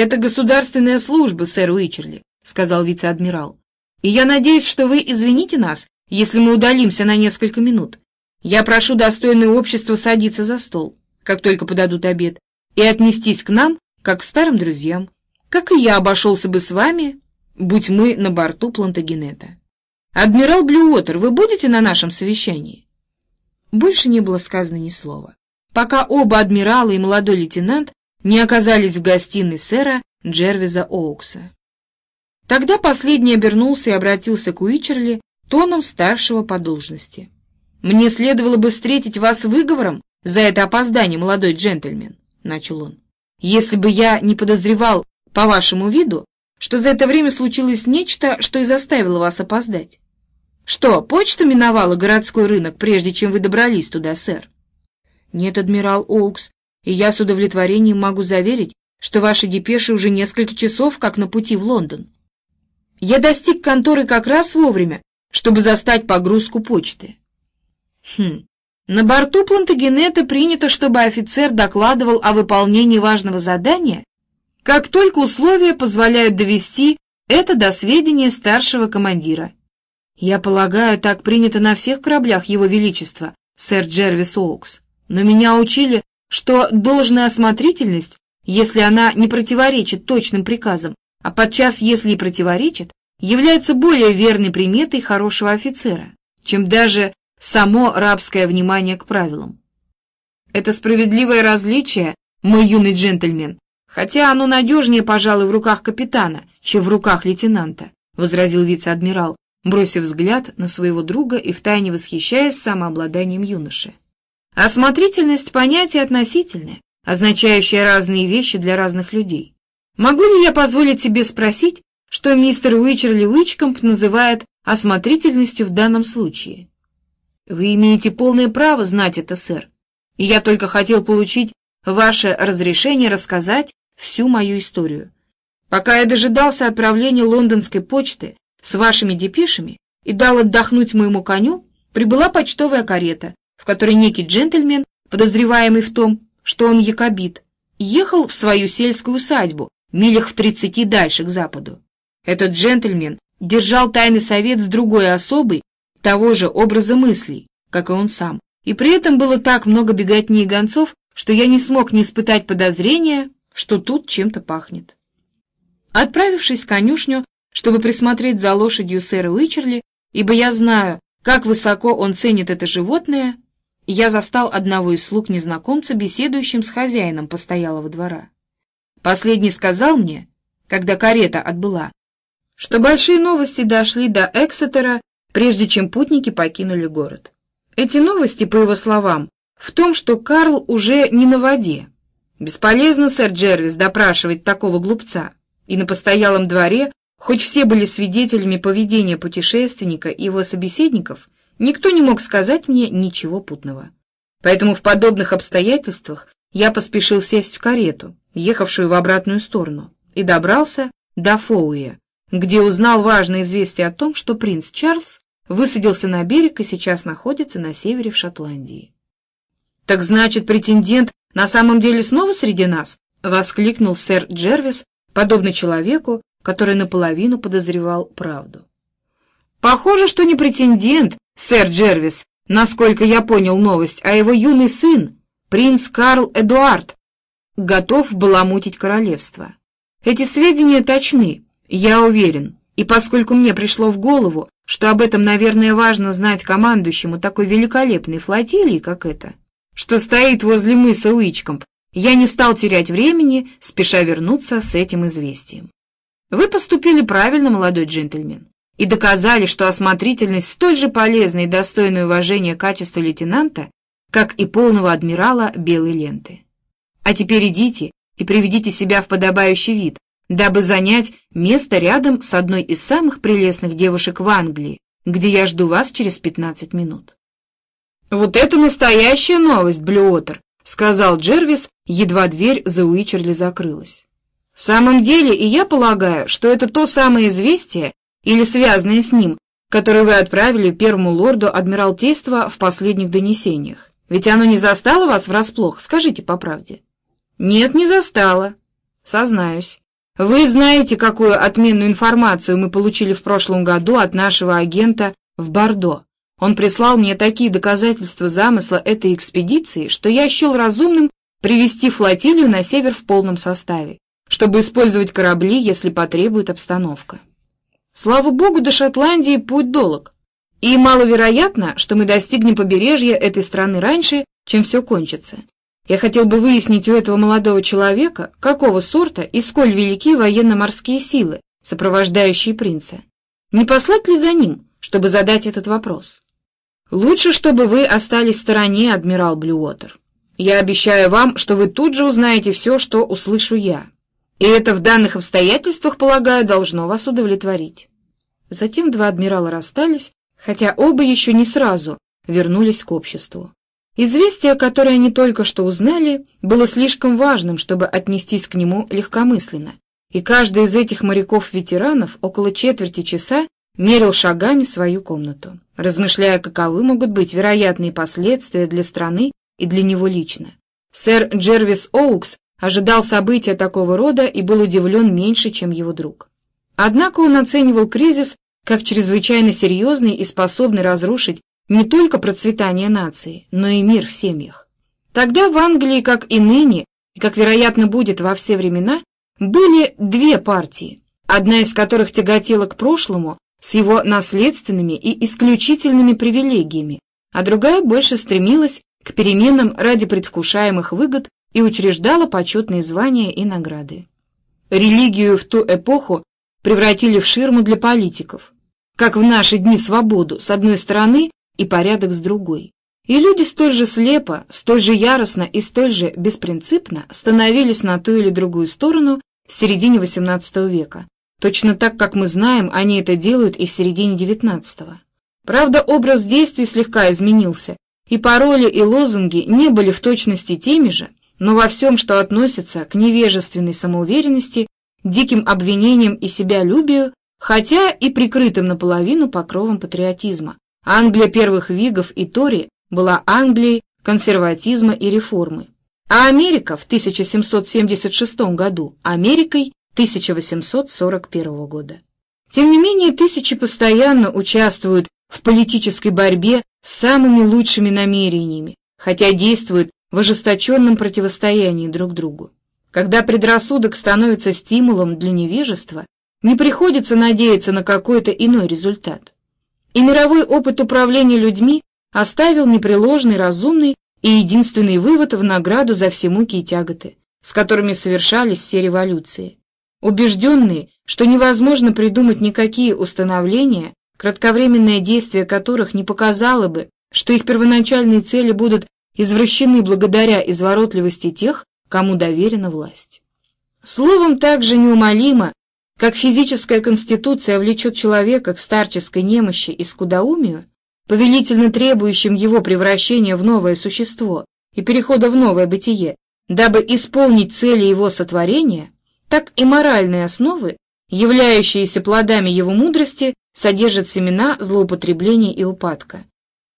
«Это государственная служба, сэр Уичерли», — сказал вице-адмирал. «И я надеюсь, что вы извините нас, если мы удалимся на несколько минут. Я прошу достойное общество садиться за стол, как только подадут обед, и отнестись к нам, как к старым друзьям, как и я обошелся бы с вами, будь мы на борту Плантагенета. Адмирал Блюотер, вы будете на нашем совещании?» Больше не было сказано ни слова, пока оба адмирала и молодой лейтенант не оказались в гостиной сэра Джервиза Оукса. Тогда последний обернулся и обратился к Уичерли тоном старшего по должности. «Мне следовало бы встретить вас выговором за это опоздание, молодой джентльмен», — начал он. «Если бы я не подозревал по вашему виду, что за это время случилось нечто, что и заставило вас опоздать. Что, почта миновала городской рынок, прежде чем вы добрались туда, сэр?» «Нет, адмирал Оукс, и я с удовлетворением могу заверить, что ваши депеши уже несколько часов как на пути в Лондон. Я достиг конторы как раз вовремя, чтобы застать погрузку почты. Хм. На борту Плантагенета принято, чтобы офицер докладывал о выполнении важного задания, как только условия позволяют довести это до сведения старшего командира. Я полагаю, так принято на всех кораблях Его Величества, сэр Джервис Оукс. Но меня учили, что должная осмотрительность, если она не противоречит точным приказам, а подчас, если и противоречит, является более верной приметой хорошего офицера, чем даже само рабское внимание к правилам. Это справедливое различие, мой юный джентльмен, хотя оно надежнее, пожалуй, в руках капитана, чем в руках лейтенанта, возразил вице-адмирал, бросив взгляд на своего друга и втайне восхищаясь самообладанием юноши. Осмотрительность — понятие относительное, означающее разные вещи для разных людей. Могу ли я позволить себе спросить, что мистер Уичерли Уичкомп называет осмотрительностью в данном случае? Вы имеете полное право знать это, сэр, и я только хотел получить ваше разрешение рассказать всю мою историю. Пока я дожидался отправления лондонской почты с вашими депешами и дал отдохнуть моему коню, прибыла почтовая карета, в которой некий джентльмен, подозреваемый в том, что он якобит, ехал в свою сельскую усадьбу, милях в тридцати дальше к западу. Этот джентльмен держал тайный совет с другой особой того же образа мыслей, как и он сам, и при этом было так много беготни и гонцов, что я не смог не испытать подозрения, что тут чем-то пахнет. Отправившись в конюшню, чтобы присмотреть за лошадью сэра Уичерли, ибо я знаю, как высоко он ценит это животное, я застал одного из слуг незнакомца, беседующим с хозяином постоялого двора. Последний сказал мне, когда карета отбыла, что большие новости дошли до Эксетера, прежде чем путники покинули город. Эти новости, по его словам, в том, что Карл уже не на воде. Бесполезно, сэр Джервис, допрашивать такого глупца. И на постоялом дворе, хоть все были свидетелями поведения путешественника и его собеседников, Никто не мог сказать мне ничего путного. Поэтому в подобных обстоятельствах я поспешил сесть в карету, ехавшую в обратную сторону, и добрался до Фоуя, где узнал важное известие о том, что принц Чарльз высадился на берег и сейчас находится на севере в Шотландии. «Так значит, претендент на самом деле снова среди нас?» — воскликнул сэр Джервис, подобно человеку, который наполовину подозревал правду. «Похоже, что не претендент, сэр Джервис, насколько я понял новость, а его юный сын, принц Карл Эдуард, готов баламутить королевство. Эти сведения точны, я уверен, и поскольку мне пришло в голову, что об этом, наверное, важно знать командующему такой великолепной флотилии, как эта, что стоит возле мыса Уичкомп, я не стал терять времени, спеша вернуться с этим известием. Вы поступили правильно, молодой джентльмен и доказали, что осмотрительность столь же полезна и достойна уважения качества лейтенанта, как и полного адмирала белой ленты. А теперь идите и приведите себя в подобающий вид, дабы занять место рядом с одной из самых прелестных девушек в Англии, где я жду вас через 15 минут. «Вот это настоящая новость, Блюотер», — сказал Джервис, едва дверь за Уичерли закрылась. «В самом деле, и я полагаю, что это то самое известие, или связанные с ним, которые вы отправили первому лорду Адмиралтейства в последних донесениях. Ведь оно не застало вас врасплох, скажите по правде. Нет, не застало. Сознаюсь. Вы знаете, какую отменную информацию мы получили в прошлом году от нашего агента в Бордо. Он прислал мне такие доказательства замысла этой экспедиции, что я счел разумным привести флотилию на север в полном составе, чтобы использовать корабли, если потребует обстановка. Слава богу, до Шотландии путь долг, и маловероятно, что мы достигнем побережья этой страны раньше, чем все кончится. Я хотел бы выяснить у этого молодого человека, какого сорта и сколь велики военно-морские силы, сопровождающие принца. Не послать ли за ним, чтобы задать этот вопрос? Лучше, чтобы вы остались в стороне, адмирал Блюотер. Я обещаю вам, что вы тут же узнаете все, что услышу я. И это в данных обстоятельствах, полагаю, должно вас удовлетворить. Затем два адмирала расстались, хотя оба еще не сразу вернулись к обществу. Известие, которое они только что узнали, было слишком важным, чтобы отнестись к нему легкомысленно, и каждый из этих моряков-ветеранов около четверти часа мерил шагами свою комнату, размышляя, каковы могут быть вероятные последствия для страны и для него лично. Сэр Джервис Оукс ожидал события такого рода и был удивлен меньше, чем его друг. Однако он оценивал кризис как чрезвычайно серьезный и способный разрушить не только процветание нации, но и мир в семьях. Тогда в Англии, как и ныне, и как, вероятно, будет во все времена, были две партии, одна из которых тяготела к прошлому с его наследственными и исключительными привилегиями, а другая больше стремилась к переменам ради предвкушаемых выгод и учреждала почетные звания и награды. Религию в ту эпоху превратили в ширму для политиков, как в наши дни свободу с одной стороны и порядок с другой. И люди столь же слепо, столь же яростно и столь же беспринципно становились на ту или другую сторону в середине XVIII века, Точно так, как мы знаем, они это делают и в середине XIX. Правда, образ действий слегка изменился, и пароли и лозунги не были в точности теми же, но во всем, что относится к невежественной самоуверенности, диким обвинениям и себялюбию, хотя и прикрытым наполовину покровом патриотизма. Англия первых вигов и Тори была Англией консерватизма и реформы. А Америка в 1776 году – Америкой 1841 года. Тем не менее, тысячи постоянно участвуют в политической борьбе с самыми лучшими намерениями, хотя действуют в ожесточенном противостоянии друг другу. Когда предрассудок становится стимулом для невежества, не приходится надеяться на какой-то иной результат. И мировой опыт управления людьми оставил непреложный, разумный и единственный вывод в награду за все муки и тяготы, с которыми совершались все революции убежденные, что невозможно придумать никакие установления, кратковременное действие которых не показало бы, что их первоначальные цели будут извращены благодаря изворотливости тех, кому доверена власть. Словом, так же неумолимо, как физическая конституция влечет человека к старческой немощи и скудоумию, повелительно требующим его превращения в новое существо и перехода в новое бытие, дабы исполнить цели его сотворения – так и моральные основы, являющиеся плодами его мудрости, содержат семена злоупотребления и упадка.